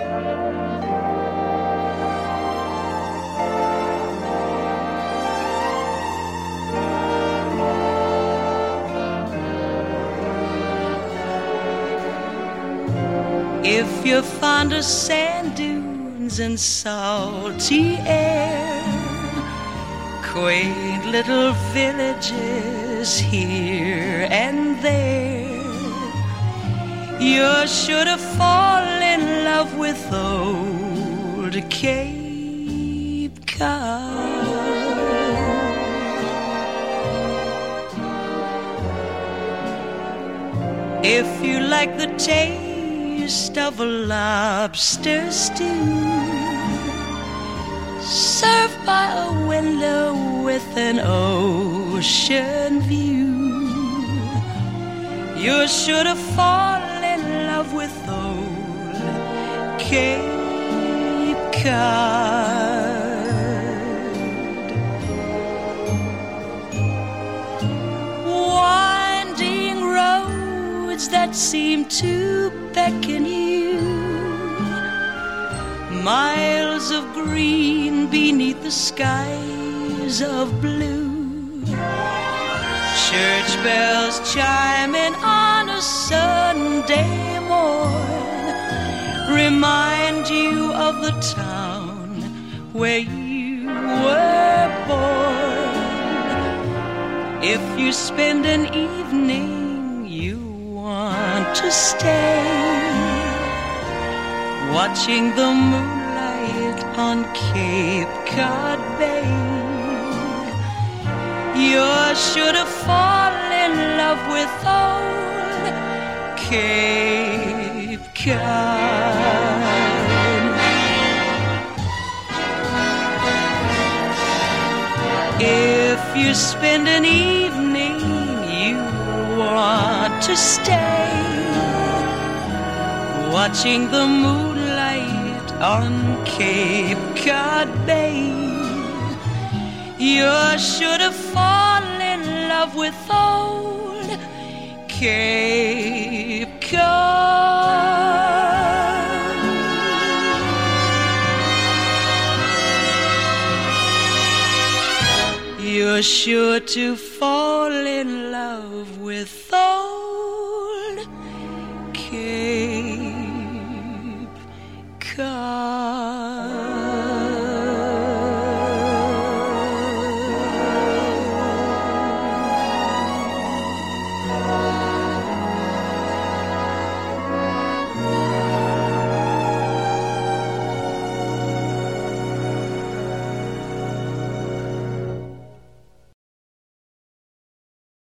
If you're fond of sand dunes and salty air, quaint little villages here and there, you're sure to fall Cape Cod. If you like the taste of a lobster stew served by a window with an ocean view. You're sure to fall in love with old Cape Cod. Winding roads that seem to beckon you. Miles of green beneath the skies of blue. Church bells chiming on a Sunday morn the town where you were born. If you spend an evening you want to stay watching the moonlight on Cape Cod Bay. You're sure to fall in love with old Cape Cod. If you spend an evening you want to stay watching the moonlight on Cape Cod Bay. You're sure to fall in love with old Cape You're sure to fall in love with old Cape Cod.